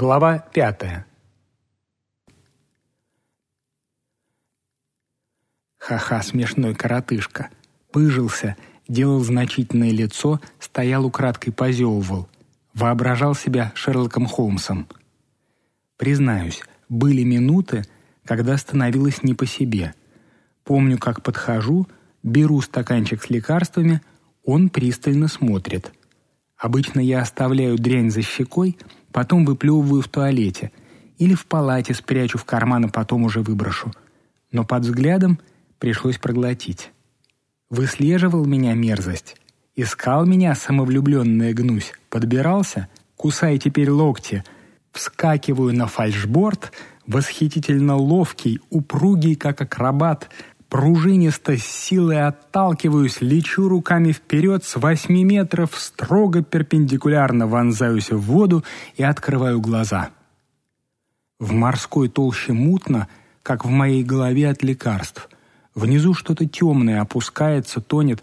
Глава пятая. Ха-ха, смешной коротышка. Пыжился, делал значительное лицо, стоял украдкой позевывал. Воображал себя Шерлоком Холмсом. Признаюсь, были минуты, когда становилось не по себе. Помню, как подхожу, беру стаканчик с лекарствами, он пристально смотрит. Обычно я оставляю дрянь за щекой, потом выплевываю в туалете или в палате спрячу в карман, а потом уже выброшу. Но под взглядом пришлось проглотить. Выслеживал меня мерзость. Искал меня самовлюбленная гнусь. Подбирался, кусая теперь локти. Вскакиваю на фальшборд, восхитительно ловкий, упругий, как акробат, пружинисто с силой отталкиваюсь, лечу руками вперед с восьми метров, строго перпендикулярно вонзаюсь в воду и открываю глаза. В морской толще мутно, как в моей голове от лекарств. Внизу что-то темное опускается, тонет.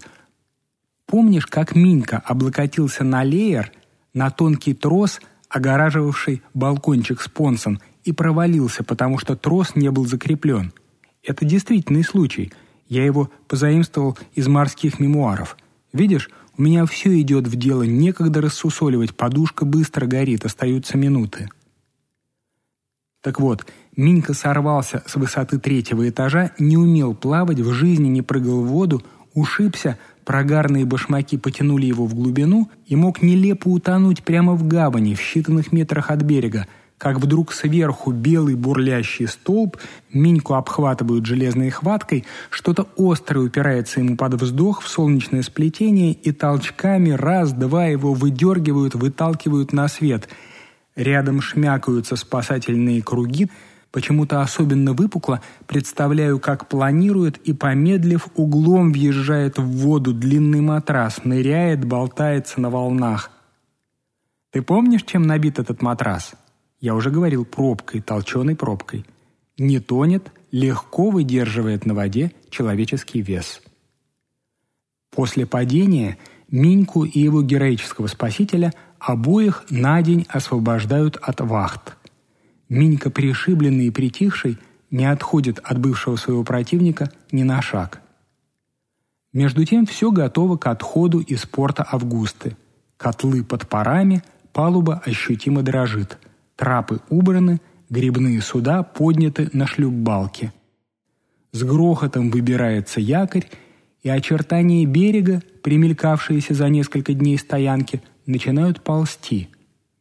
Помнишь, как Минька облокотился на леер, на тонкий трос, огораживавший балкончик с понсом, и провалился, потому что трос не был закреплен — это действительный случай. Я его позаимствовал из морских мемуаров. Видишь, у меня все идет в дело, некогда рассусоливать, подушка быстро горит, остаются минуты. Так вот, Минька сорвался с высоты третьего этажа, не умел плавать, в жизни не прыгал в воду, ушибся, прогарные башмаки потянули его в глубину и мог нелепо утонуть прямо в гавани, в считанных метрах от берега, как вдруг сверху белый бурлящий столб, Миньку обхватывают железной хваткой, что-то острое упирается ему под вздох в солнечное сплетение и толчками раз-два его выдергивают, выталкивают на свет. Рядом шмякаются спасательные круги, почему-то особенно выпукло, представляю, как планирует и, помедлив, углом въезжает в воду длинный матрас, ныряет, болтается на волнах. Ты помнишь, чем набит этот матрас? Я уже говорил пробкой, толченой пробкой. Не тонет, легко выдерживает на воде человеческий вес. После падения Миньку и его героического спасителя обоих на день освобождают от вахт. Минька, пришибленный и притихший, не отходит от бывшего своего противника ни на шаг. Между тем все готово к отходу из порта Августы. Котлы под парами, палуба ощутимо дрожит – Трапы убраны, грибные суда подняты на шлюпбалке. С грохотом выбирается якорь, и очертания берега, примелькавшиеся за несколько дней стоянки, начинают ползти.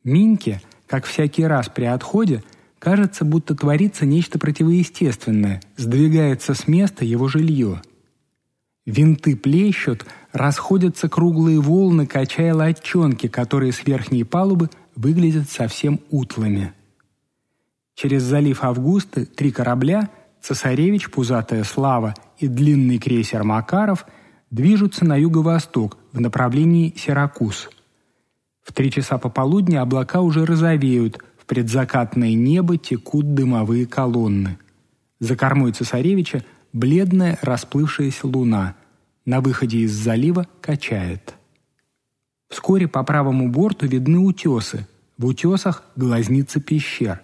Минке, как всякий раз при отходе, кажется, будто творится нечто противоестественное, сдвигается с места его жилье. Винты плещут, расходятся круглые волны, качая лодчонки, которые с верхней палубы – выглядят совсем утлыми. Через залив Августы три корабля «Цесаревич», «Пузатая слава» и длинный крейсер «Макаров» движутся на юго-восток в направлении Сиракуз. В три часа пополудни облака уже розовеют, в предзакатное небо текут дымовые колонны. За кормой цесаревича бледная расплывшаяся луна. На выходе из залива качает. Вскоре по правому борту видны утесы. В утесах – глазницы пещер.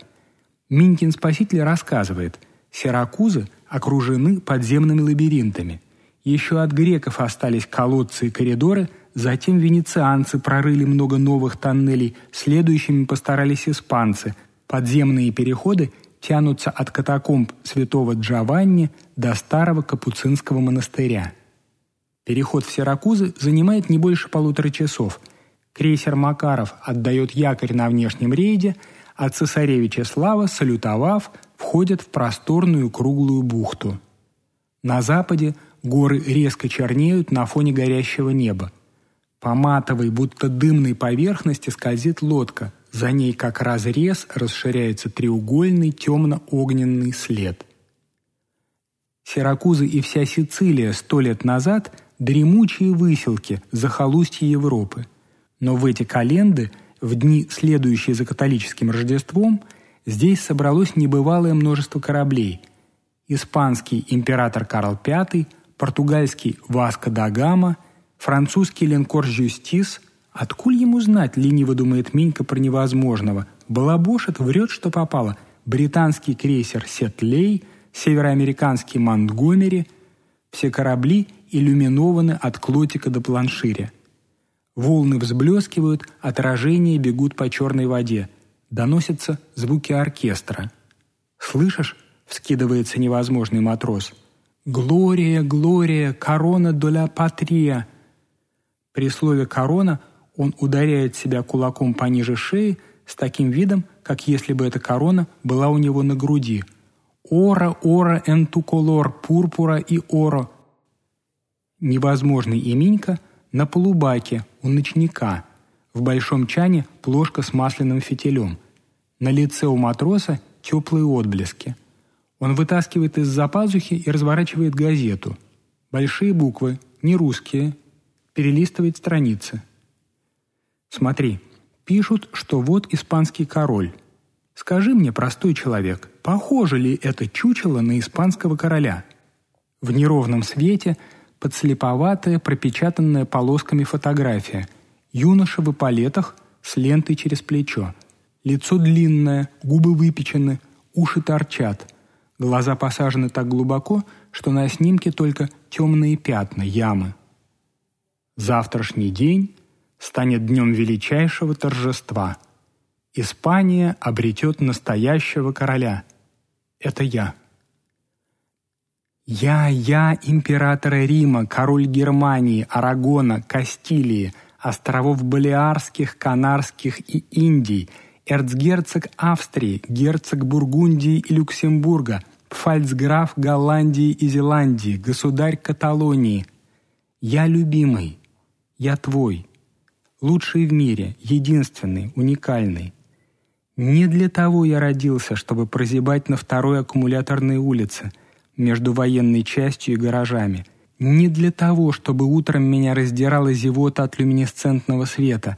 Минькин спаситель рассказывает, Сиракузы окружены подземными лабиринтами. Еще от греков остались колодцы и коридоры, затем венецианцы прорыли много новых тоннелей, следующими постарались испанцы. Подземные переходы тянутся от катакомб святого Джованни до старого капуцинского монастыря – Переход в Сиракузы занимает не больше полутора часов. Крейсер «Макаров» отдает якорь на внешнем рейде, а цесаревича Слава, салютовав, входят в просторную круглую бухту. На западе горы резко чернеют на фоне горящего неба. По матовой, будто дымной поверхности скользит лодка. За ней, как разрез, расширяется треугольный темно-огненный след. Сиракузы и вся Сицилия сто лет назад дремучие выселки захолустья Европы. Но в эти календы, в дни, следующие за католическим Рождеством, здесь собралось небывалое множество кораблей. Испанский император Карл V, португальский Васко да Гама, французский линкор «Жюстис», Откуль ему знать, лениво думает Минька про невозможного. Балабошит, врет, что попало. Британский крейсер «Сетлей», североамериканский «Монтгомери» — все корабли иллюминованы от клотика до планширя. Волны взблескивают, отражения бегут по черной воде. Доносятся звуки оркестра. «Слышишь?» — вскидывается невозможный матрос. «Глория, Глория, корона доля патрия!» При слове «корона» он ударяет себя кулаком пониже шеи с таким видом, как если бы эта корона была у него на груди. «Ора, ора, энтуколор, пурпура и оро». Невозможный именька на полубаке у ночника. В большом чане плошка с масляным фитилем. На лице у матроса теплые отблески. Он вытаскивает из-за пазухи и разворачивает газету. Большие буквы, не русские. Перелистывает страницы. Смотри, пишут, что вот испанский король. Скажи мне, простой человек, похоже ли это чучело на испанского короля? В неровном свете подслеповатая, пропечатанная полосками фотография. Юноша в эполетах с лентой через плечо. Лицо длинное, губы выпечены, уши торчат. Глаза посажены так глубоко, что на снимке только темные пятна, ямы. Завтрашний день станет днем величайшего торжества. Испания обретет настоящего короля. Это я. Я, я, императора Рима, король Германии, Арагона, Кастилии, островов Балиарских, Канарских и Индий, эрцгерцог Австрии, герцог Бургундии и Люксембурга, пфальцграф Голландии и Зеландии, государь Каталонии. Я любимый, я твой, лучший в мире, единственный, уникальный. Не для того я родился, чтобы прозябать на второй аккумуляторной улице – между военной частью и гаражами. Не для того, чтобы утром меня раздирала зевота от люминесцентного света.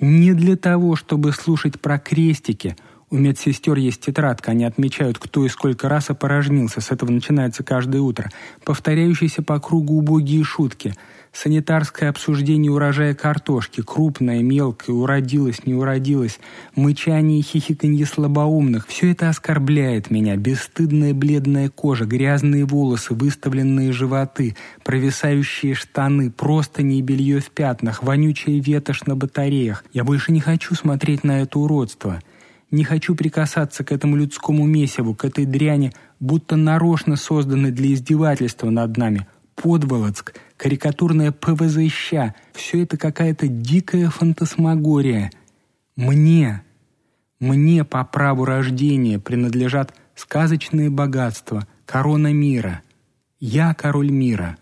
Не для того, чтобы слушать про крестики. У медсестер есть тетрадка, они отмечают, кто и сколько раз опорожнился. С этого начинается каждое утро. Повторяющиеся по кругу убогие шутки – санитарское обсуждение урожая картошки, крупное, мелкое, уродилось, не уродилось, мычание и хихиканье слабоумных – все это оскорбляет меня. Бесстыдная бледная кожа, грязные волосы, выставленные животы, провисающие штаны, простыни и белье в пятнах, вонючая ветошь на батареях. Я больше не хочу смотреть на это уродство. Не хочу прикасаться к этому людскому месиву, к этой дряни, будто нарочно созданной для издевательства над нами. Подволоцк, карикатурная ПВЗ-ща — все это какая-то дикая фантасмагория. Мне, мне по праву рождения принадлежат сказочные богатства, корона мира. Я король мира,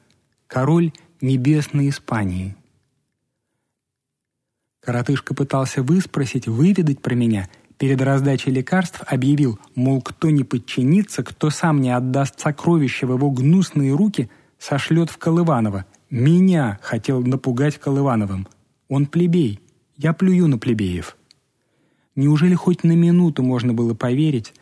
король небесной Испании. Коротышка пытался выспросить, выведать про меня. Перед раздачей лекарств объявил, мол, кто не подчинится, кто сам не отдаст сокровища в его гнусные руки — сошлет в Колываново. Меня хотел напугать Колывановым. Он плебей. Я плюю на плебеев. Неужели хоть на минуту можно было поверить,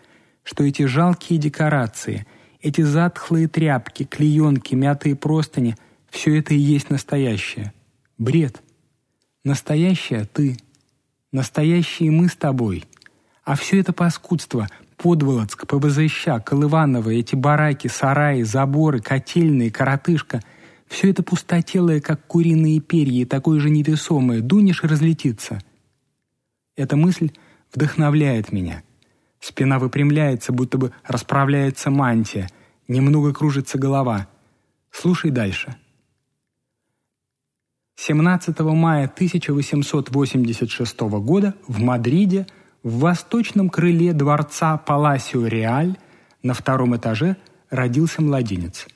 что эти жалкие декорации, эти затхлые тряпки, клеенки, мятые простыни — все это и есть настоящее? Бред. Настоящее — ты. Настоящие мы с тобой. А все это паскудство — Подволоцк, ПВЗЩ, Колываново, эти бараки, сараи, заборы, котельные, коротышка — все это пустотелое, как куриные перья, и такое же невесомое. Дунешь и разлетится. Эта мысль вдохновляет меня. Спина выпрямляется, будто бы расправляется мантия. Немного кружится голова. Слушай дальше. 17 мая 1886 года в Мадриде – в восточном крыле дворца Паласио Реаль на втором этаже родился младенец.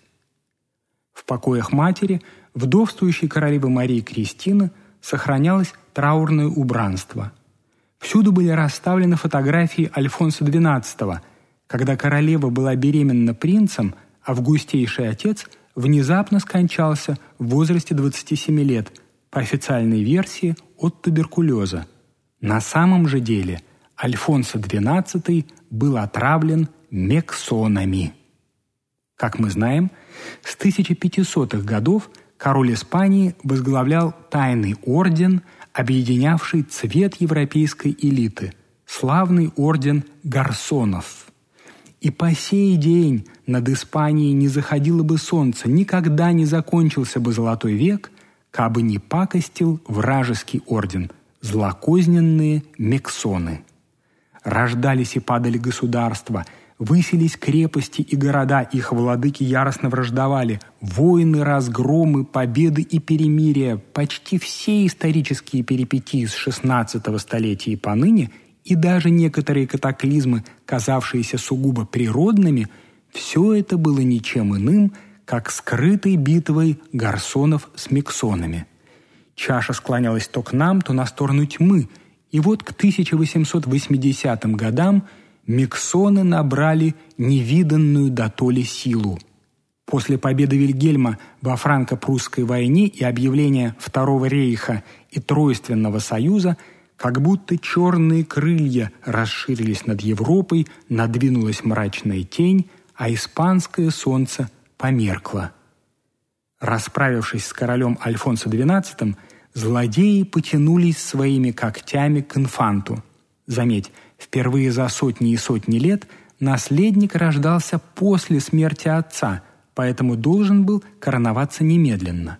В покоях матери, вдовствующей королевы Марии Кристины, сохранялось траурное убранство. Всюду были расставлены фотографии Альфонса XII, когда королева была беременна принцем, а августейший отец внезапно скончался в возрасте 27 лет, по официальной версии от туберкулеза. На самом же деле – Альфонсо XII был отравлен мексонами. Как мы знаем, с 1500-х годов король Испании возглавлял тайный орден, объединявший цвет европейской элиты – славный орден гарсонов. И по сей день над Испанией не заходило бы солнце, никогда не закончился бы золотой век, кабы не пакостил вражеский орден – злокозненные мексоны. Рождались и падали государства – Высились крепости и города, их владыки яростно враждовали. Войны, разгромы, победы и перемирия, почти все исторические перипетии с XVI столетия и поныне, и даже некоторые катаклизмы, казавшиеся сугубо природными, все это было ничем иным, как скрытой битвой гарсонов с миксонами. Чаша склонялась то к нам, то на сторону тьмы, и вот к 1880 годам – миксоны набрали невиданную дотоле силу. После победы Вильгельма во франко-прусской войне и объявления Второго рейха и Тройственного союза как будто черные крылья расширились над Европой, надвинулась мрачная тень, а испанское солнце померкло. Расправившись с королем Альфонсо XII, злодеи потянулись своими когтями к инфанту. Заметь, Впервые за сотни и сотни лет наследник рождался после смерти отца, поэтому должен был короноваться немедленно.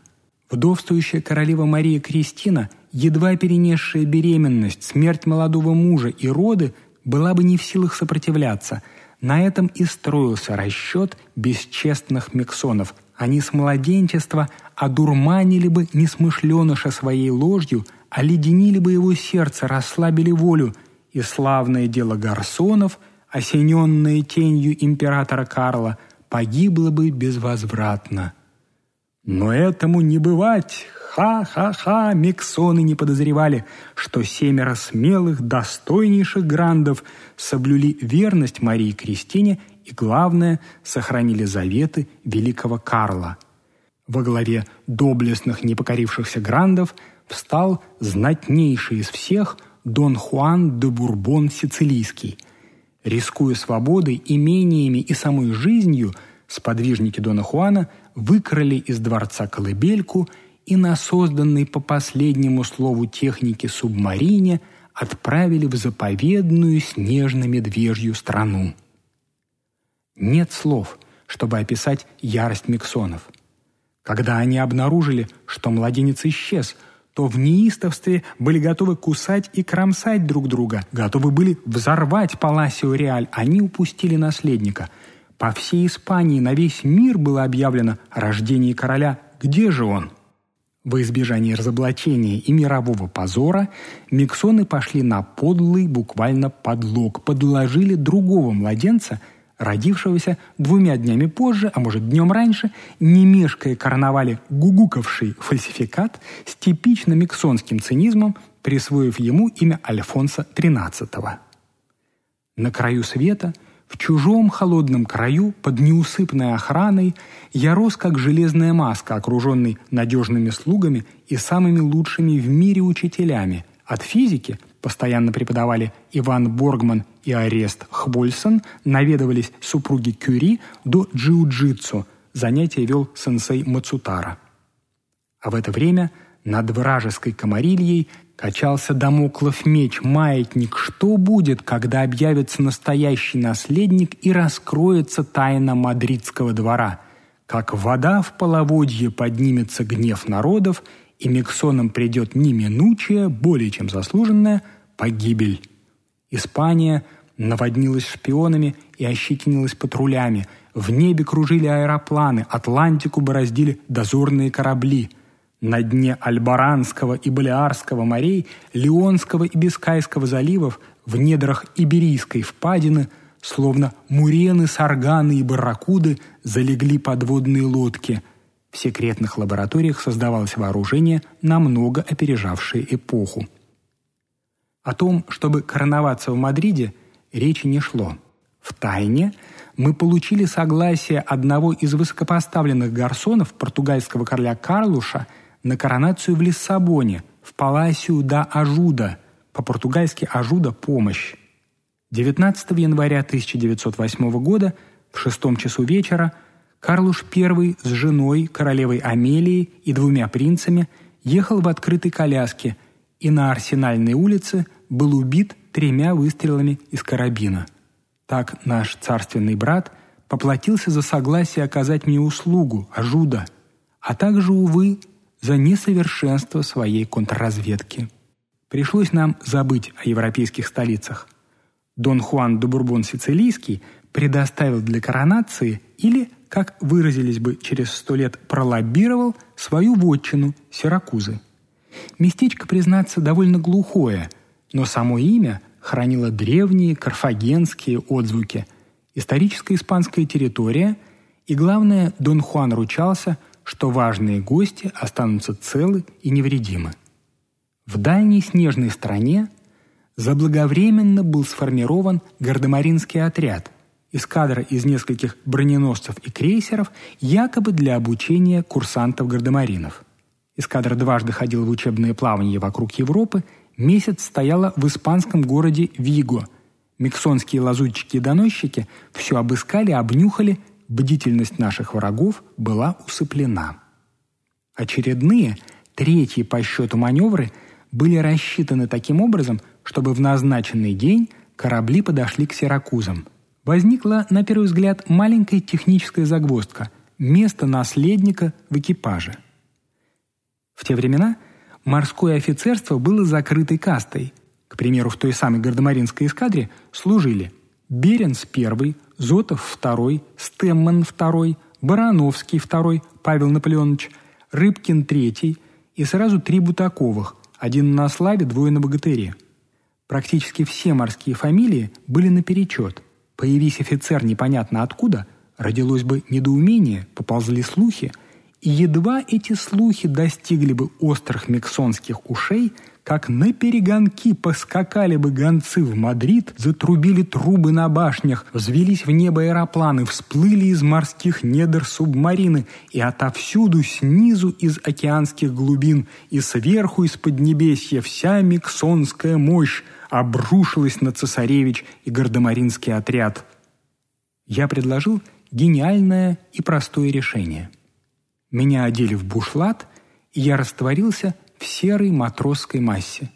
Вдовствующая королева Мария Кристина, едва перенесшая беременность, смерть молодого мужа и роды, была бы не в силах сопротивляться. На этом и строился расчет бесчестных мексонов. Они с младенчества одурманили бы несмышленыша своей ложью, оледенили бы его сердце, расслабили волю – и славное дело гарсонов, осененное тенью императора Карла, погибло бы безвозвратно. Но этому не бывать! Ха-ха-ха! Миксоны не подозревали, что семеро смелых, достойнейших грандов соблюли верность Марии Кристине и, главное, сохранили заветы великого Карла. Во главе доблестных непокорившихся грандов встал знатнейший из всех – Дон Хуан де Бурбон Сицилийский. Рискуя свободой, имениями и самой жизнью, сподвижники Дона Хуана выкрали из дворца колыбельку и на созданной по последнему слову техники субмарине отправили в заповедную снежно-медвежью страну. Нет слов, чтобы описать ярость миксонов. Когда они обнаружили, что младенец исчез – то в неистовстве были готовы кусать и кромсать друг друга, готовы были взорвать Паласио Реаль. Они упустили наследника. По всей Испании на весь мир было объявлено о рождении короля. Где же он? Во избежание разоблачения и мирового позора миксоны пошли на подлый буквально подлог, подложили другого младенца – родившегося двумя днями позже, а может днем раньше, не мешкая карнавале гугуковший фальсификат с типично миксонским цинизмом, присвоив ему имя Альфонса XIII. На краю света, в чужом холодном краю, под неусыпной охраной, я рос как железная маска, окруженный надежными слугами и самыми лучшими в мире учителями, от физики – постоянно преподавали Иван Боргман и Арест Хвольсон, наведывались супруги Кюри до джиу-джитсу, занятия вел сенсей Мацутара. А в это время над вражеской комарильей качался домоклов меч, маятник. Что будет, когда объявится настоящий наследник и раскроется тайна мадридского двора? Как вода в половодье поднимется гнев народов, и Миксонам придет неминучая, более чем заслуженная, погибель. Испания наводнилась шпионами и ощетинилась патрулями. В небе кружили аэропланы, Атлантику бороздили дозорные корабли. На дне Альбаранского и Балиарского морей, Леонского и Бискайского заливов, в недрах Иберийской впадины, словно мурены, сарганы и барракуды, залегли подводные лодки. В секретных лабораториях создавалось вооружение, намного опережавшее эпоху. О том, чтобы короноваться в Мадриде, речи не шло. В тайне мы получили согласие одного из высокопоставленных гарсонов португальского короля Карлуша на коронацию в Лиссабоне, в Паласию да Ажуда, по-португальски «Ажуда» – «помощь». 19 января 1908 года в шестом часу вечера Карлуш I с женой, королевой Амелией и двумя принцами ехал в открытой коляске – и на Арсенальной улице был убит тремя выстрелами из карабина. Так наш царственный брат поплатился за согласие оказать мне услугу, ажуда, а также, увы, за несовершенство своей контрразведки. Пришлось нам забыть о европейских столицах. Дон Хуан де Бурбон Сицилийский предоставил для коронации или, как выразились бы через сто лет, пролоббировал свою вотчину Сиракузы. Местечко, признаться, довольно глухое, но само имя хранило древние карфагенские отзвуки. Историческая испанская территория, и, главное, Дон Хуан ручался, что важные гости останутся целы и невредимы. В дальней снежной стране заблаговременно был сформирован гардемаринский отряд, эскадра из нескольких броненосцев и крейсеров, якобы для обучения курсантов-гардемаринов. Эскадра дважды ходила в учебные плавания вокруг Европы, месяц стояла в испанском городе Виго. Миксонские лазутчики и доносчики все обыскали, обнюхали, бдительность наших врагов была усыплена. Очередные, третьи по счету маневры были рассчитаны таким образом, чтобы в назначенный день корабли подошли к Сиракузам – возникла, на первый взгляд, маленькая техническая загвоздка – место наследника в экипаже. В те времена морское офицерство было закрытой кастой. К примеру, в той самой гардемаринской эскадре служили Беренс I, Зотов II, Стемман II, Барановский II, Павел Наполеонович, Рыбкин III и сразу три Бутаковых, один на славе, двое на богатыре. Практически все морские фамилии были наперечет – Появись офицер непонятно откуда, родилось бы недоумение, поползли слухи, едва эти слухи достигли бы острых мексонских ушей, как на перегонки поскакали бы гонцы в Мадрид, затрубили трубы на башнях, взвелись в небо аэропланы, всплыли из морских недр субмарины, и отовсюду, снизу из океанских глубин, и сверху из Поднебесья вся мексонская мощь, обрушилась на цесаревич и гардемаринский отряд. Я предложил гениальное и простое решение. Меня одели в бушлат, и я растворился в серой матросской массе.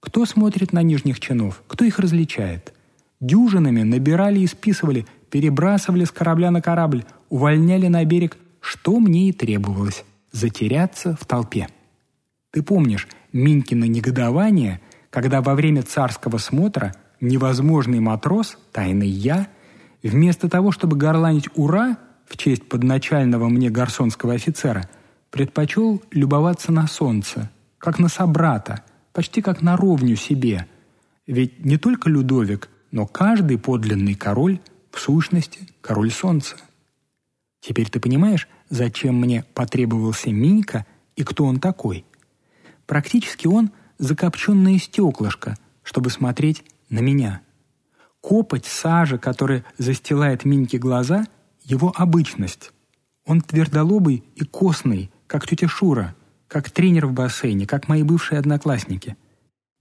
Кто смотрит на нижних чинов? Кто их различает? Дюжинами набирали и списывали, перебрасывали с корабля на корабль, увольняли на берег, что мне и требовалось – затеряться в толпе. Ты помнишь Минькино негодование – когда во время царского смотра невозможный матрос, тайный я, вместо того, чтобы горланить «Ура!» В честь подначального мне гарсонского офицера, предпочел любоваться на солнце, как на собрата, почти как на ровню себе. Ведь не только Людовик, но каждый подлинный король в сущности король солнца. Теперь ты понимаешь, зачем мне потребовался Минька и кто он такой? Практически он – закопченное стеклышко, чтобы смотреть на меня. Копоть сажа, которая застилает Миньке глаза, его обычность. Он твердолобый и костный, как тетя Шура, как тренер в бассейне, как мои бывшие одноклассники.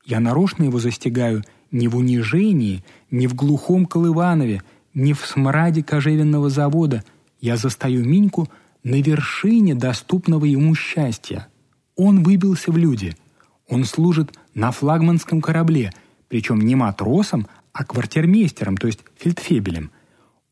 Я нарочно его застигаю не в унижении, не в глухом Колыванове, не в смраде кожевенного завода. Я застаю Миньку на вершине доступного ему счастья. Он выбился в люди — он служит на флагманском корабле, причем не матросом, а квартирмейстером, то есть фельдфебелем.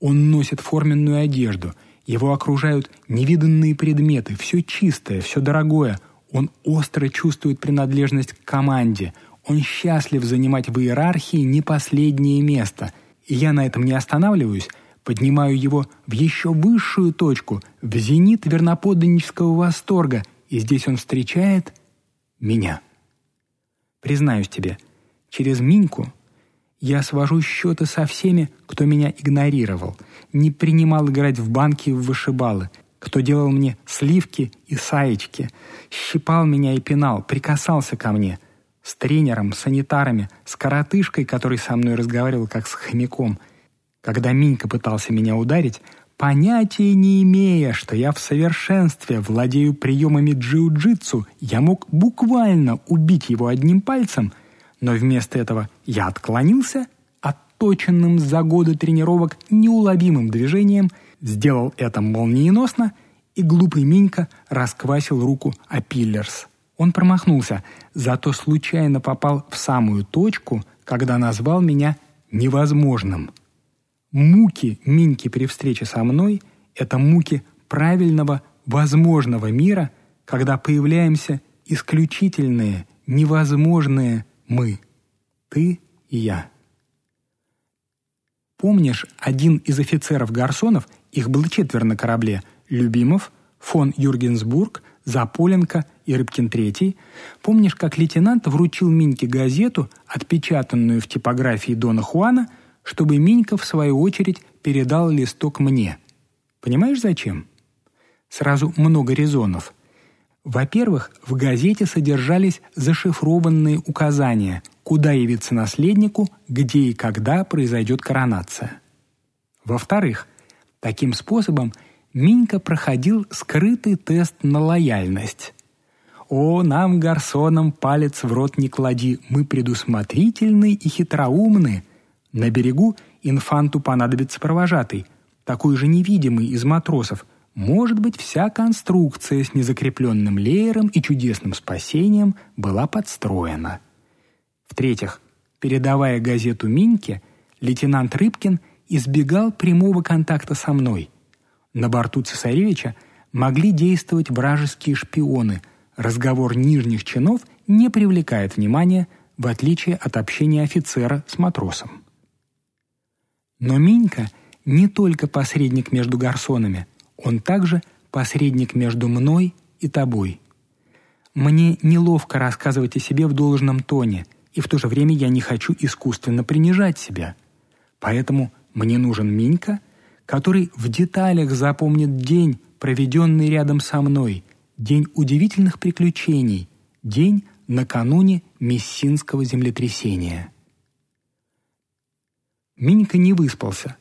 Он носит форменную одежду, его окружают невиданные предметы, все чистое, все дорогое. Он остро чувствует принадлежность к команде. Он счастлив занимать в иерархии не последнее место. И я на этом не останавливаюсь, поднимаю его в еще высшую точку, в зенит верноподданнического восторга, и здесь он встречает меня. Признаюсь тебе, через Миньку я свожу счеты со всеми, кто меня игнорировал, не принимал играть в банки и в вышибалы, кто делал мне сливки и саечки, щипал меня и пинал, прикасался ко мне. С тренером, санитарами, с коротышкой, который со мной разговаривал как с хомяком. Когда Минька пытался меня ударить, Понятия не имея, что я в совершенстве владею приемами джиу-джитсу, я мог буквально убить его одним пальцем, но вместо этого я отклонился, отточенным за годы тренировок неуловимым движением, сделал это молниеносно, и глупый Минька расквасил руку о пиллерс. Он промахнулся, зато случайно попал в самую точку, когда назвал меня невозможным. Муки Минки при встрече со мной — это муки правильного, возможного мира, когда появляемся исключительные, невозможные мы — ты и я. Помнишь, один из офицеров Гарсонов, их было четверо на корабле, Любимов, фон Юргенсбург, Заполенко и Рыбкин III, помнишь, как лейтенант вручил Миньке газету, отпечатанную в типографии Дона Хуана, чтобы Минька, в свою очередь, передал листок мне? Понимаешь, зачем? Сразу много резонов. Во-первых, в газете содержались зашифрованные указания, куда явиться наследнику, где и когда произойдет коронация. Во-вторых, таким способом Минька проходил скрытый тест на лояльность. «О, нам, гарсонам, палец в рот не клади, мы предусмотрительны и хитроумны». На берегу инфанту понадобится провожатый, такой же невидимый из матросов. Может быть, вся конструкция с незакрепленным леером и чудесным спасением была подстроена. В-третьих, передавая газету Миньке, лейтенант Рыбкин избегал прямого контакта со мной. На борту цесаревича могли действовать вражеские шпионы – разговор нижних чинов не привлекает внимания, в отличие от общения офицера с матросом. Но Минька не только посредник между гарсонами, он также посредник между мной и тобой. Мне неловко рассказывать о себе в должном тоне, и в то же время я не хочу искусственно принижать себя. Поэтому мне нужен Минька, который в деталях запомнит день, проведенный рядом со мной, день удивительных приключений, день накануне Мессинского землетрясения. Минька не выспался.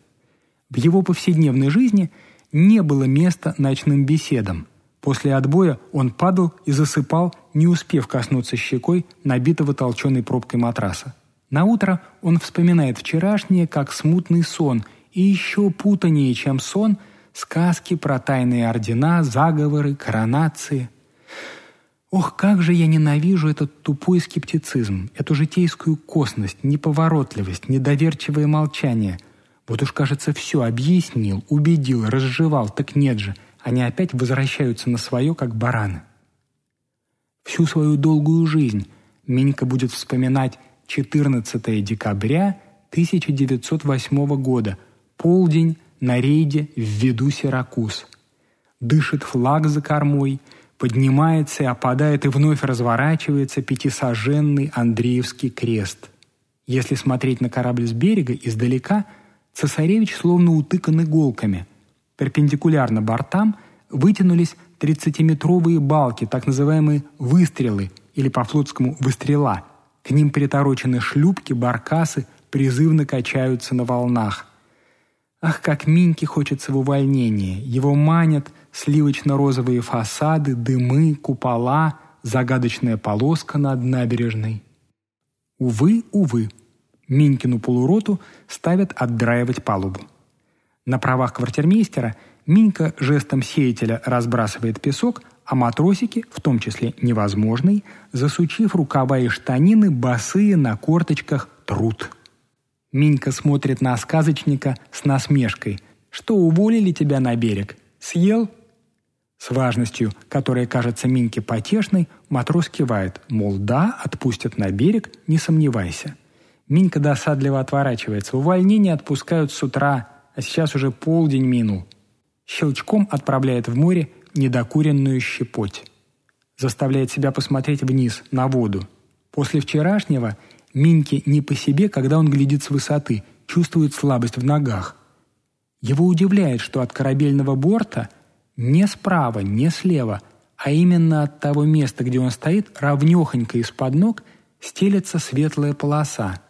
В его повседневной жизни не было места ночным беседам. После отбоя он падал и засыпал, не успев коснуться щекой набитого толченой пробкой матраса. На утро он вспоминает вчерашнее как смутный сон и еще путанее, чем сон – сказки про тайные ордена, заговоры, коронации. Ох, как же я ненавижу этот тупой скептицизм, эту житейскую косность, неповоротливость, недоверчивое молчание. Вот уж, кажется, все объяснил, убедил, разжевал, так нет же, они опять возвращаются на свое, как бараны. Всю свою долгую жизнь Минька будет вспоминать 14 декабря 1908 года, полдень на рейде в виду Сиракуз. Дышит флаг за кормой, поднимается и опадает и вновь разворачивается пятисоженный Андреевский крест. Если смотреть на корабль с берега издалека, цесаревич словно утыкан иголками. Перпендикулярно бортам вытянулись 30-метровые балки, так называемые «выстрелы» или по-флотскому «выстрела». К ним приторочены шлюпки, баркасы, призывно качаются на волнах. Ах, как Миньке хочется в увольнение. Его манят сливочно-розовые фасады, дымы, купола, загадочная полоска над набережной. Увы, увы, Минькину полуроту ставят отдраивать палубу. На правах квартирмейстера Минька жестом сеятеля разбрасывает песок, а матросики, в том числе невозможный, засучив рукава и штанины, босые на корточках труд – Минька смотрит на сказочника с насмешкой. «Что, уволили тебя на берег? Съел?» С важностью, которая кажется Миньке потешной, матрос кивает, мол, да, отпустят на берег, не сомневайся. Минька досадливо отворачивается. Увольнение отпускают с утра, а сейчас уже полдень минул. Щелчком отправляет в море недокуренную щепоть. Заставляет себя посмотреть вниз, на воду. После вчерашнего Миньке не по себе, когда он глядит с высоты, чувствует слабость в ногах. Его удивляет, что от корабельного борта не справа, не слева, а именно от того места, где он стоит, равнёхонько из-под ног стелется светлая полоса.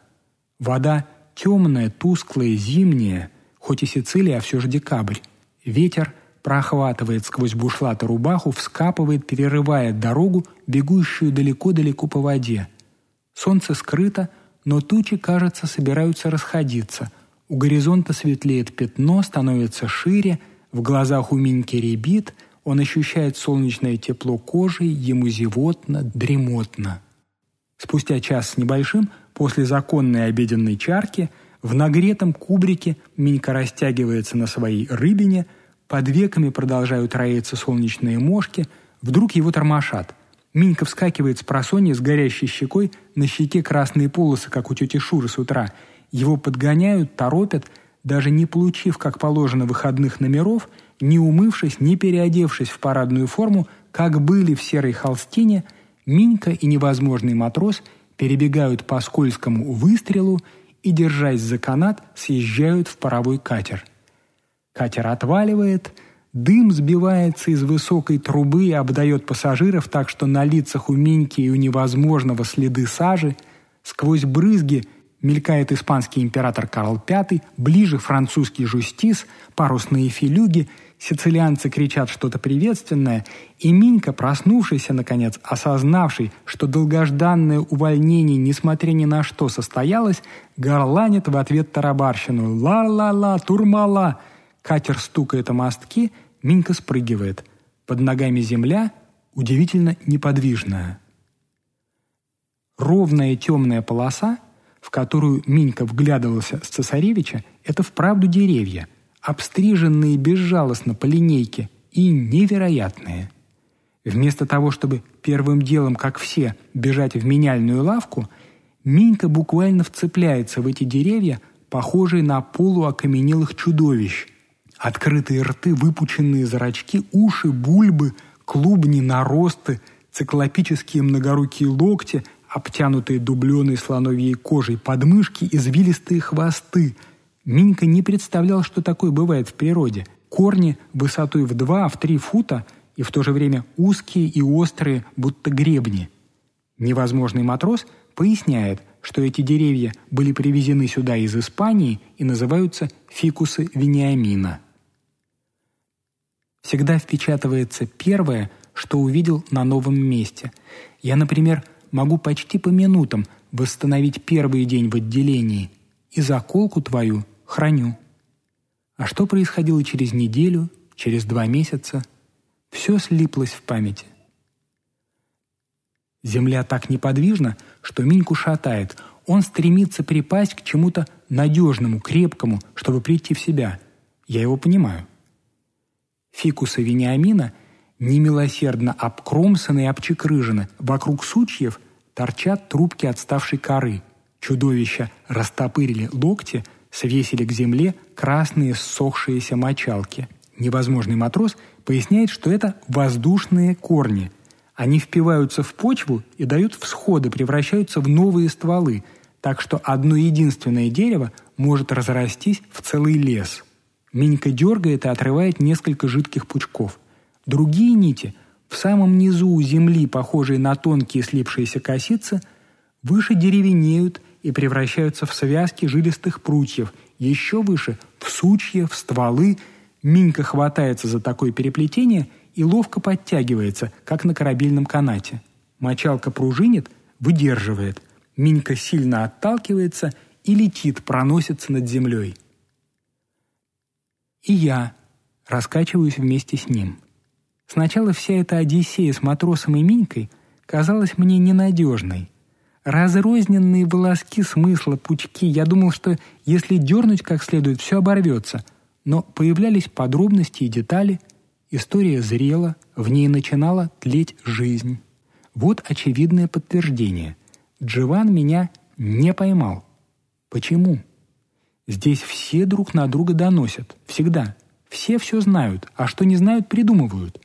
Вода темная, тусклая, зимняя, хоть и Сицилия, а все же декабрь. Ветер прохватывает сквозь бушлата рубаху, вскапывает, перерывает дорогу, бегущую далеко-далеко по воде – Солнце скрыто, но тучи, кажется, собираются расходиться. У горизонта светлеет пятно, становится шире, в глазах у Миньки рябит, Он ощущает солнечное тепло кожи, ему зевотно, дремотно. Спустя час с небольшим, после законной обеденной чарки, в нагретом кубрике Минька растягивается на своей рыбине, под веками продолжают роиться солнечные мошки, вдруг его тормошат. Минька вскакивает с просонья с горящей щекой, на щеке красные полосы, как у тети Шуры с утра. Его подгоняют, торопят, даже не получив, как положено, выходных номеров, не умывшись, не переодевшись в парадную форму, как были в серой холстине – Минька и невозможный матрос перебегают по скользкому выстрелу и, держась за канат, съезжают в паровой катер. Катер отваливает, дым сбивается из высокой трубы и обдает пассажиров так, что на лицах у Миньки и у невозможного следы сажи, сквозь брызги мелькает испанский император Карл V, ближе французский жустис, парусные филюги – Сицилианцы кричат что-то приветственное, и Минька, проснувшийся, наконец, осознавший, что долгожданное увольнение, несмотря ни на что, состоялось, горланит в ответ тарабарщину «Ла-ла-ла, турмала!» Катер стукает о мостки, Минька спрыгивает. Под ногами земля удивительно неподвижная. Ровная темная полоса, в которую Минька вглядывался с цесаревича, это вправду деревья – обстриженные безжалостно по линейке и невероятные. Вместо того, чтобы первым делом, как все, бежать в меняльную лавку, Минька буквально вцепляется в эти деревья, похожие на полуокаменелых чудовищ. Открытые рты, выпученные зрачки, уши, бульбы, клубни, наросты, циклопические многорукие локти, обтянутые дубленой слоновьей кожей подмышки, извилистые хвосты – Минька не представлял, что такое бывает в природе. Корни высотой в два, в три фута и в то же время узкие и острые, будто гребни. Невозможный матрос поясняет, что эти деревья были привезены сюда из Испании и называются фикусы Вениамина. Всегда впечатывается первое, что увидел на новом месте. Я, например, могу почти по минутам восстановить первый день в отделении и заколку твою храню. А что происходило через неделю, через два месяца, все слиплось в памяти. Земля так неподвижна, что Миньку шатает. Он стремится припасть к чему-то надежному, крепкому, чтобы прийти в себя. Я его понимаю. Фикусы Вениамина немилосердно обкромсаны и обчекрыжены. Вокруг сучьев торчат трубки отставшей коры. Чудовища растопырили локти – свесили к земле красные ссохшиеся мочалки. Невозможный матрос поясняет, что это воздушные корни. Они впиваются в почву и дают всходы, превращаются в новые стволы, так что одно единственное дерево может разрастись в целый лес. Минька дергает и отрывает несколько жидких пучков. Другие нити, в самом низу у земли, похожие на тонкие слипшиеся косицы, выше деревенеют – и превращаются в связки жилистых прутьев, еще выше – в сучья, в стволы. Минька хватается за такое переплетение и ловко подтягивается, как на корабельном канате. Мочалка пружинит, выдерживает. Минька сильно отталкивается и летит, проносится над землей. И я раскачиваюсь вместе с ним. Сначала вся эта одиссея с матросом и Минькой казалась мне ненадежной. Разрозненные волоски смысла, пучки. Я думал, что если дернуть как следует, все оборвется. Но появлялись подробности и детали. История зрела, в ней начинала тлеть жизнь. Вот очевидное подтверждение. Дживан меня не поймал. Почему? Здесь все друг на друга доносят. Всегда. Все все знают, а что не знают, придумывают.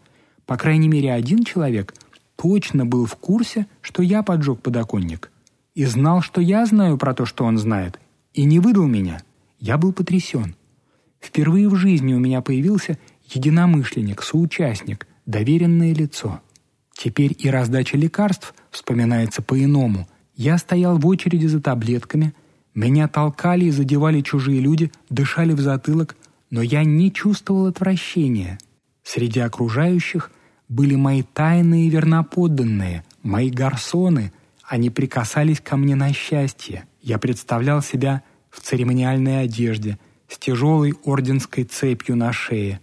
По крайней мере, один человек – точно был в курсе, что я поджег подоконник. И знал, что я знаю про то, что он знает. И не выдал меня. Я был потрясен. Впервые в жизни у меня появился единомышленник, соучастник, доверенное лицо. Теперь и раздача лекарств вспоминается по-иному. Я стоял в очереди за таблетками, меня толкали и задевали чужие люди, дышали в затылок, но я не чувствовал отвращения. Среди окружающих были мои тайные верноподданные, мои гарсоны. Они прикасались ко мне на счастье. Я представлял себя в церемониальной одежде, с тяжелой орденской цепью на шее.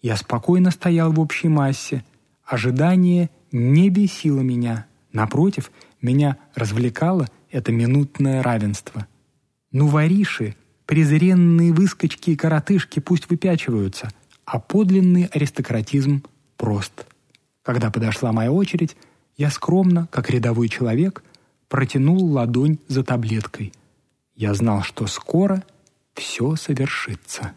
Я спокойно стоял в общей массе. Ожидание не бесило меня. Напротив, меня развлекало это минутное равенство. Ну, вориши, презренные выскочки и коротышки пусть выпячиваются, а подлинный аристократизм прост. Когда подошла моя очередь, я скромно, как рядовой человек, протянул ладонь за таблеткой. Я знал, что скоро все совершится.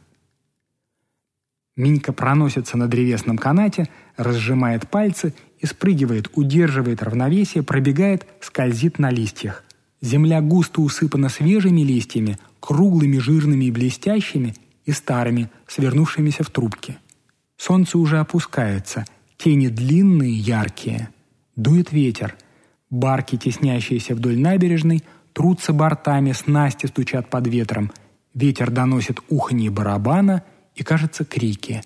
Минька проносится на древесном канате, разжимает пальцы и спрыгивает, удерживает равновесие, пробегает, скользит на листьях. Земля густо усыпана свежими листьями, круглыми, жирными и блестящими, и старыми, свернувшимися в трубки. Солнце уже опускается, тени длинные, яркие. Дует ветер. Барки, теснящиеся вдоль набережной, трутся бортами, снасти стучат под ветром. Ветер доносит уханье барабана и, кажется, крики.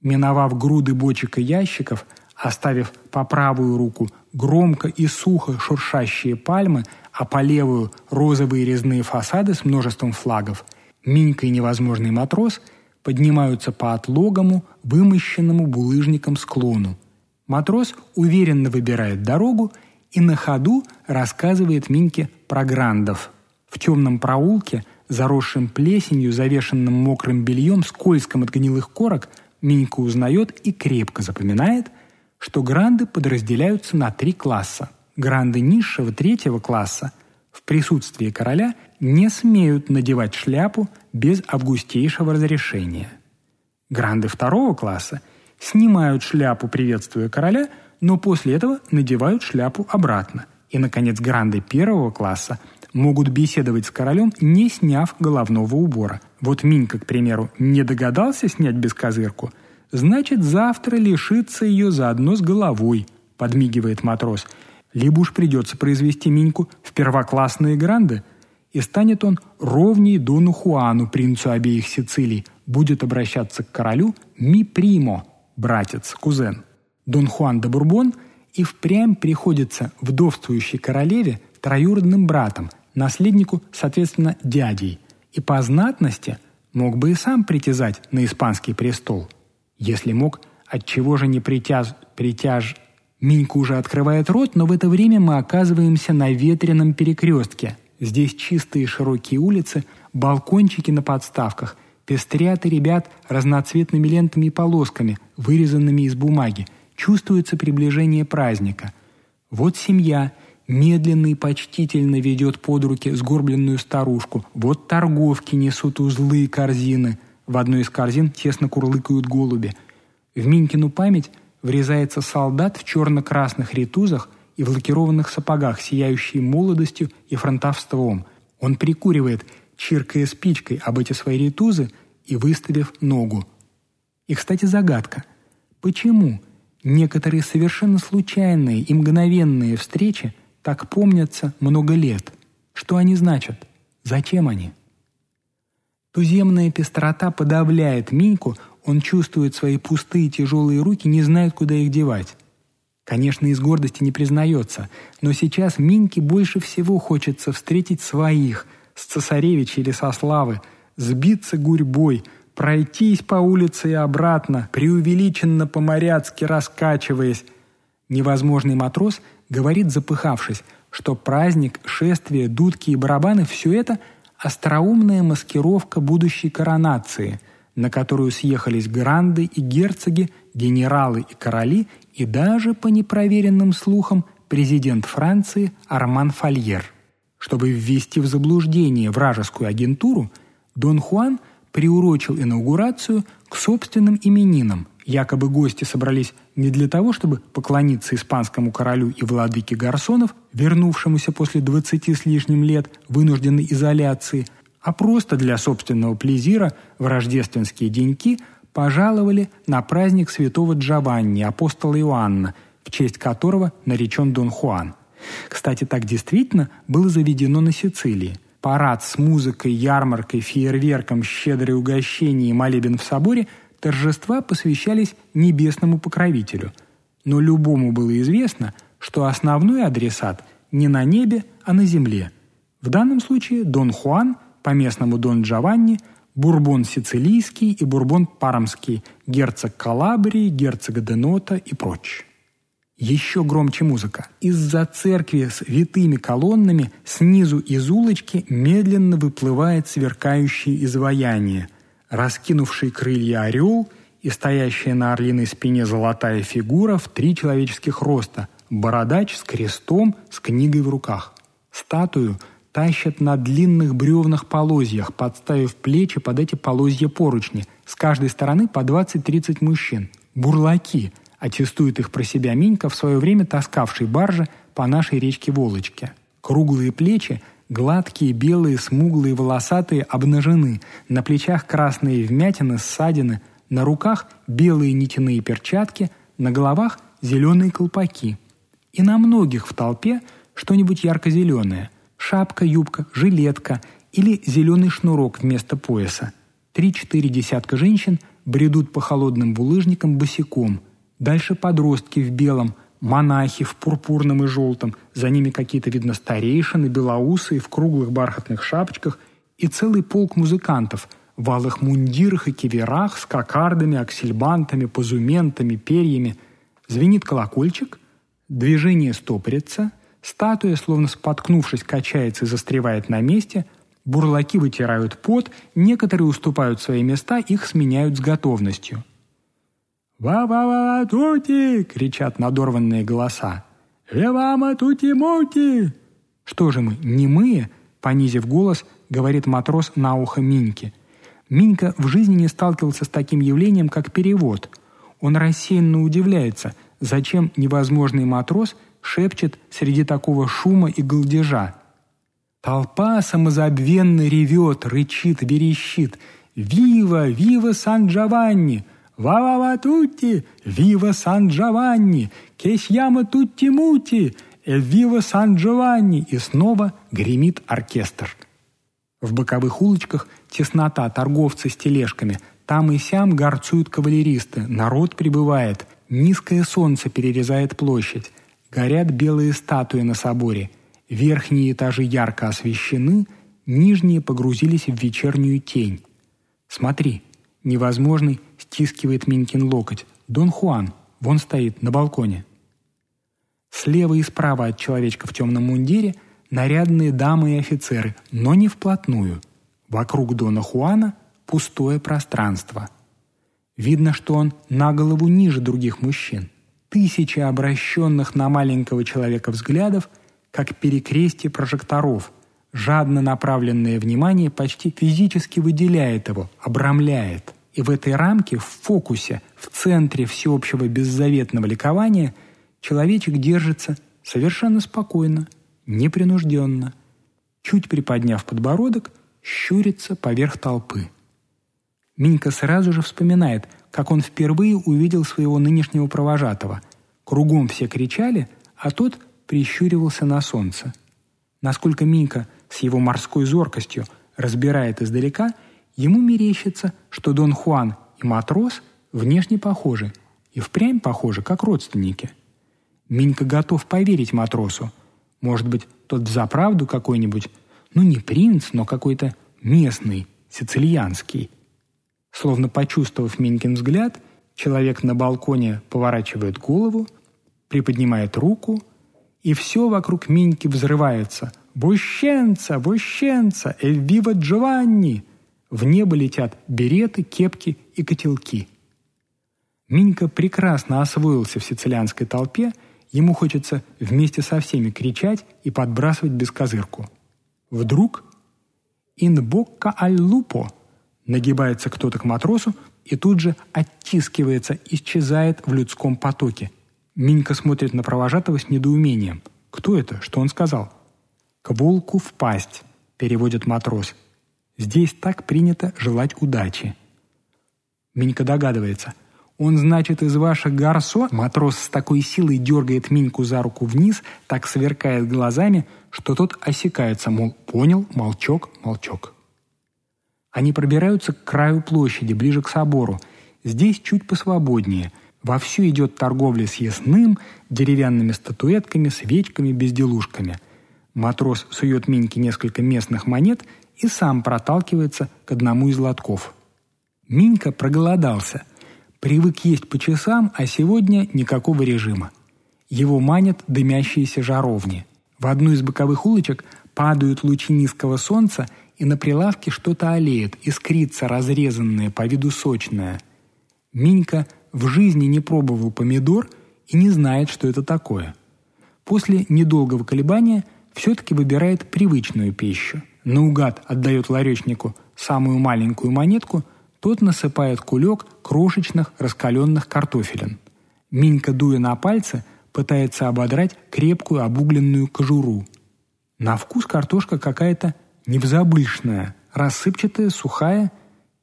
Миновав груды бочек и ящиков, оставив по правую руку громко и сухо шуршащие пальмы, а по левую – розовые резные фасады с множеством флагов, Минька и невозможный матрос поднимаются по отлогому, вымощенному булыжником склону. Матрос уверенно выбирает дорогу и на ходу рассказывает Миньке про грандов. В темном проулке, заросшем плесенью, завешенным мокрым бельем, скользком от гнилых корок, Минька узнает и крепко запоминает, что гранды подразделяются на три класса – гранды низшего третьего класса в присутствии короля не смеют надевать шляпу без августейшего разрешения. Гранды второго класса снимают шляпу, приветствуя короля, но после этого надевают шляпу обратно. И, наконец, гранды первого класса могут беседовать с королем, не сняв головного убора. Вот Минька, к примеру, не догадался снять бескозырку, значит, завтра лишится ее заодно с головой, подмигивает матрос – либо уж придется произвести Миньку в первоклассные гранды, и станет он ровней Дону Хуану, принцу обеих Сицилий, будет обращаться к королю «ми примо» – братец, кузен. Дон Хуан де Бурбон и впрямь приходится вдовствующей королеве троюродным братом, наследнику, соответственно, дядей, и по знатности мог бы и сам притязать на испанский престол. Если мог, отчего же не притяж, притяж, Минька уже открывает рот, но в это время мы оказываемся на ветреном перекрестке. Здесь чистые широкие улицы, балкончики на подставках, пестрят и ребят разноцветными лентами и полосками, вырезанными из бумаги. Чувствуется приближение праздника. Вот семья медленно и почтительно ведет под руки сгорбленную старушку. Вот торговки несут узлы и корзины. В одной из корзин тесно курлыкают голуби. В Минькину память – врезается солдат в черно-красных ритузах и в лакированных сапогах, сияющий молодостью и фронтовством. Он прикуривает, чиркая спичкой об эти свои ритузы и выставив ногу. И, кстати, загадка. Почему некоторые совершенно случайные и мгновенные встречи так помнятся много лет? Что они значат? Зачем они? Туземная пестрота подавляет Миньку, он чувствует свои пустые тяжелые руки, не знает, куда их девать. Конечно, из гордости не признается, но сейчас Миньке больше всего хочется встретить своих, с цесаревича или со славы, сбиться гурьбой, пройтись по улице и обратно, преувеличенно по-моряцки раскачиваясь. Невозможный матрос говорит, запыхавшись, что праздник, шествие, дудки и барабаны – все это – остроумная маскировка будущей коронации – на которую съехались гранды и герцоги, генералы и короли и даже, по непроверенным слухам, президент Франции Арман Фольер. Чтобы ввести в заблуждение вражескую агентуру, Дон Хуан приурочил инаугурацию к собственным именинам. Якобы гости собрались не для того, чтобы поклониться испанскому королю и владыке Гарсонов, вернувшемуся после двадцати с лишним лет вынужденной изоляции, а просто для собственного плезира в рождественские деньки пожаловали на праздник святого Джованни, апостола Иоанна, в честь которого наречен Дон Хуан. Кстати, так действительно было заведено на Сицилии. Парад с музыкой, ярмаркой, фейерверком, щедрые угощения и молебен в соборе торжества посвящались небесному покровителю. Но любому было известно, что основной адресат не на небе, а на земле. В данном случае Дон Хуан – по-местному Дон Джованни, бурбон сицилийский и бурбон пармский, герцог Калабрии, герцог Денота и прочее. Еще громче музыка. Из-за церкви с витыми колоннами снизу из улочки медленно выплывает сверкающее изваяние, раскинувший крылья орел и стоящая на орлиной спине золотая фигура в три человеческих роста, бородач с крестом с книгой в руках. Статую тащат на длинных бревнах полозьях, подставив плечи под эти полозья поручни. С каждой стороны по 20-30 мужчин. Бурлаки – аттестует их про себя Минька, в свое время таскавший баржи по нашей речке Волочке. Круглые плечи, гладкие, белые, смуглые, волосатые, обнажены, на плечах красные вмятины, ссадины, на руках белые нитяные перчатки, на головах зеленые колпаки. И на многих в толпе что-нибудь ярко-зеленое. Шапка, юбка, жилетка или зеленый шнурок вместо пояса. Три-четыре десятка женщин бредут по холодным булыжникам босиком – Дальше подростки в белом, монахи в пурпурном и желтом, за ними какие-то, видно, старейшины, белоусые в круглых бархатных шапочках и целый полк музыкантов в алых мундирах и киверах с кокардами, аксельбантами, позументами, перьями. Звенит колокольчик, движение стопорится, статуя, словно споткнувшись, качается и застревает на месте, бурлаки вытирают пот, некоторые уступают свои места, их сменяют с готовностью – «Ва-ва-ва, тути!» — кричат надорванные голоса. «Вевама, тути-мути!» «Что же мы, не мы?» — понизив голос, говорит матрос на ухо Миньке. Минька в жизни не сталкивался с таким явлением, как перевод. Он рассеянно удивляется, зачем невозможный матрос шепчет среди такого шума и голдежа. Толпа самозабвенно ревет, рычит, верещит. «Вива! Вива Сан-Джованни!» «Ва-ва-ва тутти! Вива Сан-Джованни! Кесьяма тутти-мути! Вива Сан-Джованни!» И снова гремит оркестр. В боковых улочках теснота, торговцы с тележками. Там и сям горцуют кавалеристы, народ прибывает. Низкое солнце перерезает площадь. Горят белые статуи на соборе. Верхние этажи ярко освещены, нижние погрузились в вечернюю тень. Смотри, невозможный стискивает Минькин локоть. «Дон Хуан! Вон стоит, на балконе!» Слева и справа от человечка в темном мундире нарядные дамы и офицеры, но не вплотную. Вокруг Дона Хуана пустое пространство. Видно, что он на голову ниже других мужчин. Тысячи обращенных на маленького человека взглядов, как перекрестие прожекторов, жадно направленное внимание почти физически выделяет его, обрамляет – и в этой рамке, в фокусе, в центре всеобщего беззаветного ликования человечек держится совершенно спокойно, непринужденно, чуть приподняв подбородок, щурится поверх толпы. Минька сразу же вспоминает, как он впервые увидел своего нынешнего провожатого. Кругом все кричали, а тот прищуривался на солнце. Насколько Минька с его морской зоркостью разбирает издалека – Ему мерещится, что Дон Хуан и матрос внешне похожи, и впрямь похожи, как родственники. Минька готов поверить матросу. Может быть, тот взаправду какой-нибудь, ну не принц, но какой-то местный, сицилианский. Словно почувствовав Минькин взгляд, человек на балконе поворачивает голову, приподнимает руку, и все вокруг Миньки взрывается. «Бущенца! Бущенца! Эввива Джованни!» В небо летят береты, кепки и котелки. Минька прекрасно освоился в сицилианской толпе, ему хочется вместе со всеми кричать и подбрасывать бескозырку. Вдруг «Ин бокка аль лупо» нагибается кто-то к матросу и тут же оттискивается, исчезает в людском потоке. Минька смотрит на провожатого с недоумением. «Кто это? Что он сказал?» «К волку в пасть», — переводит матрос. Здесь так принято желать удачи. Минька догадывается. Он, значит, из ваших гарсо? Матрос с такой силой дергает Миньку за руку вниз, так сверкает глазами, что тот осекается, мол, понял, молчок, молчок. Они пробираются к краю площади, ближе к собору. Здесь чуть посвободнее. Вовсю идет торговля с ясным, деревянными статуэтками, свечками, безделушками. Матрос сует Миньке несколько местных монет и сам проталкивается к одному из лотков. Минька проголодался, привык есть по часам, а сегодня никакого режима. Его манят дымящиеся жаровни. В одну из боковых улочек падают лучи низкого солнца, и на прилавке что-то олеет, искрится разрезанное, по виду сочное. Минька в жизни не пробовал помидор и не знает, что это такое. После недолгого колебания все-таки выбирает привычную пищу. Наугад отдает ларечнику самую маленькую монетку, тот насыпает кулек крошечных раскаленных картофелин. Минька, дуя на пальцы, пытается ободрать крепкую обугленную кожуру. На вкус картошка какая-то невзобышная, рассыпчатая, сухая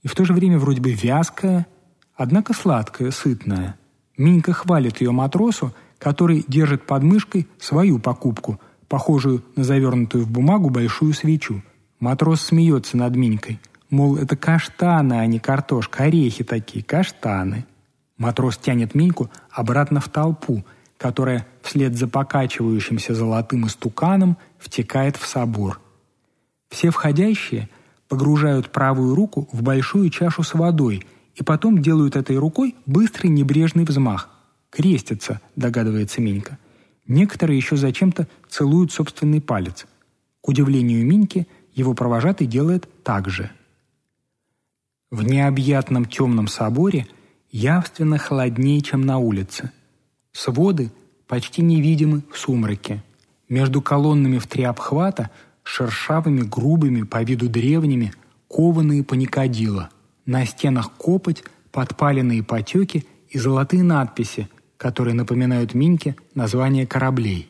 и в то же время вроде бы вязкая, однако сладкая, сытная. Минька хвалит ее матросу, который держит под мышкой свою покупку, похожую на завернутую в бумагу большую свечу. Матрос смеется над Минькой, мол, это каштаны, а не картошка, орехи такие, каштаны. Матрос тянет Миньку обратно в толпу, которая вслед за покачивающимся золотым истуканом втекает в собор – все входящие погружают правую руку в большую чашу с водой и потом делают этой рукой быстрый небрежный взмах. Крестятся, догадывается Минька. Некоторые еще зачем-то целуют собственный палец. К удивлению Миньки, его провожатый делает так же. В необъятном темном соборе явственно холоднее, чем на улице. Своды почти невидимы в сумраке. Между колоннами в три обхвата – шершавыми, грубыми, по виду древними, кованые паникадила. На стенах копоть, подпаленные потеки и золотые надписи, которые напоминают Миньке название кораблей.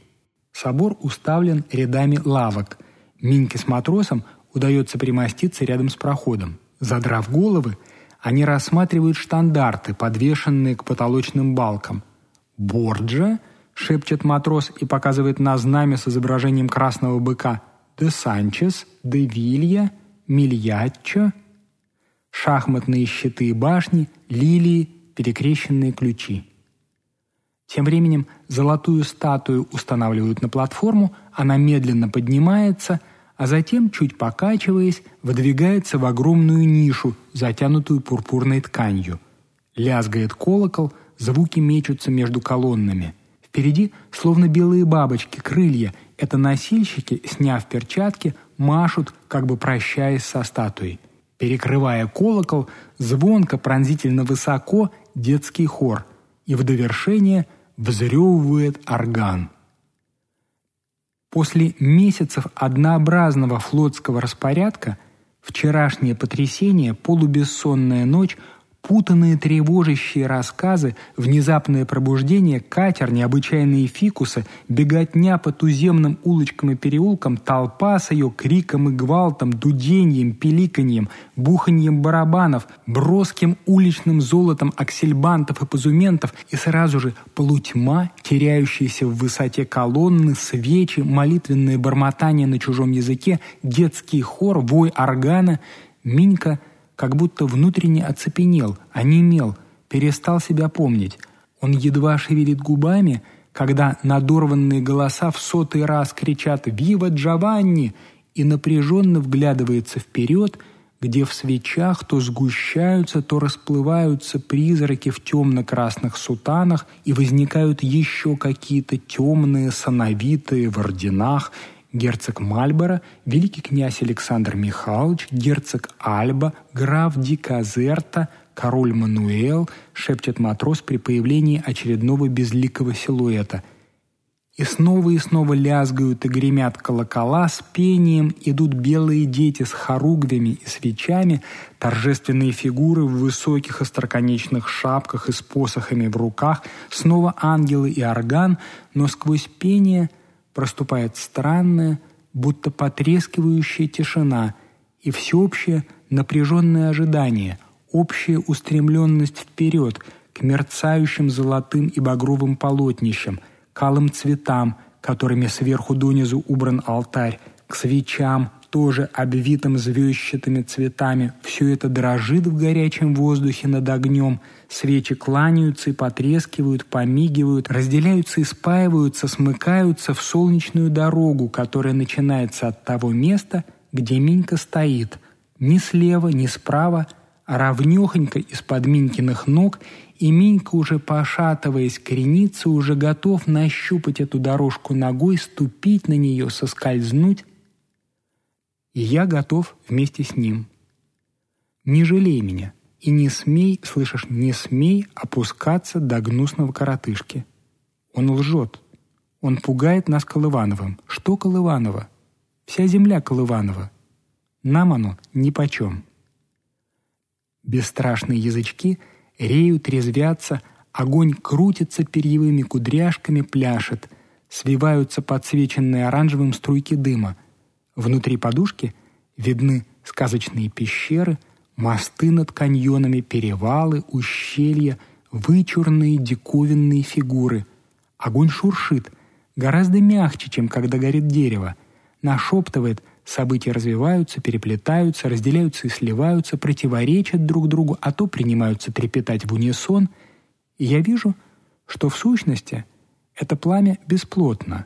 Собор уставлен рядами лавок. Миньке с матросом удается примоститься рядом с проходом. Задрав головы, они рассматривают штандарты, подвешенные к потолочным балкам. «Борджа?» — шепчет матрос и показывает на знамя с изображением красного быка – де Санчес, де Вилья, Мильяччо, шахматные щиты и башни, лилии, перекрещенные ключи. Тем временем золотую статую устанавливают на платформу, она медленно поднимается, а затем, чуть покачиваясь, выдвигается в огромную нишу, затянутую пурпурной тканью. Лязгает колокол, звуки мечутся между колоннами. Впереди, словно белые бабочки, крылья, это носильщики, сняв перчатки, машут, как бы прощаясь со статуей. Перекрывая колокол, звонко, пронзительно высоко детский хор, и в довершение взрёвывает орган. После месяцев однообразного флотского распорядка вчерашнее потрясение, полубессонная ночь – Путанные тревожащие рассказы, внезапное пробуждение, катер, необычайные фикусы, беготня по туземным улочкам и переулкам, толпа с ее криком и гвалтом, дуденьем, пиликаньем, буханьем барабанов, броским уличным золотом аксельбантов и позументов и сразу же полутьма, теряющиеся в высоте колонны, свечи, молитвенное бормотание на чужом языке, детский хор, вой органа, Минька – как будто внутренне оцепенел, онемел, перестал себя помнить. Он едва шевелит губами, когда надорванные голоса в сотый раз кричат «Вива Джованни!» и напряженно вглядывается вперед, где в свечах то сгущаются, то расплываются призраки в темно-красных сутанах и возникают еще какие-то темные, сановитые в орденах герцог Мальборо, великий князь Александр Михайлович, герцог Альба, граф Ди Казерта, король Мануэл, шепчет матрос при появлении очередного безликого силуэта. И снова и снова лязгают и гремят колокола, с пением идут белые дети с хоругвями и свечами, торжественные фигуры в высоких остроконечных шапках и с посохами в руках, снова ангелы и орган, но сквозь пение – проступает странная, будто потрескивающая тишина и всеобщее напряженное ожидание, общая устремленность вперед к мерцающим золотым и багровым полотнищам, к алым цветам, которыми сверху донизу убран алтарь, к свечам, тоже обвитым звездчатыми цветами. Все это дрожит в горячем воздухе над огнем. Свечи кланяются и потрескивают, помигивают, разделяются и спаиваются, смыкаются в солнечную дорогу, которая начинается от того места, где Минька стоит, ни слева, ни справа, а равнёхонько из-под Минькиных ног, и Минька, уже пошатываясь, кренится, уже готов нащупать эту дорожку ногой, ступить на нее, соскользнуть. И я готов вместе с ним. Не жалей меня и не смей, слышишь, не смей опускаться до гнусного коротышки. Он лжет. Он пугает нас Колывановым. Что Колыванова? Вся земля Колыванова. Нам оно нипочем. Бесстрашные язычки реют, резвятся, огонь крутится перьевыми кудряшками, пляшет, свиваются подсвеченные оранжевым струйки дыма. Внутри подушки видны сказочные пещеры, мосты над каньонами, перевалы, ущелья, вычурные диковинные фигуры. Огонь шуршит — гораздо мягче, чем когда горит дерево, нашептывает, события развиваются, переплетаются, разделяются и сливаются, противоречат друг другу, а то принимаются трепетать в унисон, и я вижу, что в сущности это пламя бесплотно.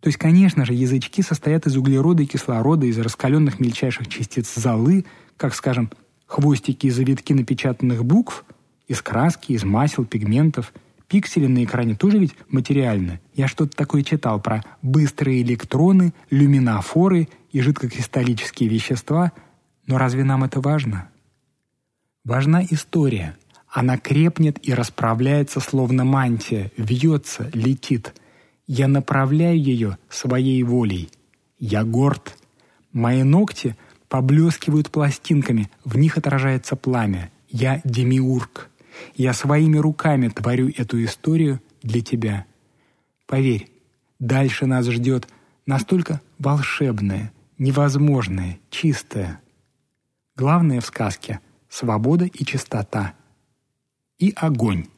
То есть, конечно же, язычки состоят из углерода и кислорода, из раскаленных мельчайших частиц золы, как, скажем, хвостики и завитки напечатанных букв, из краски, из масел, пигментов – Пиксели на экране тоже ведь материальны. Я что-то такое читал про быстрые электроны, люминофоры и жидкокристаллические вещества. Но разве нам это важно? Важна история. Она крепнет и расправляется, словно мантия, вьется, летит. Я направляю ее своей волей. Я горд. Мои ногти поблескивают пластинками, в них отражается пламя. Я демиург. Я своими руками творю эту историю для тебя. Поверь, дальше нас ждет настолько волшебное, невозможное, чистое. Главное в сказке — свобода и чистота. И огонь.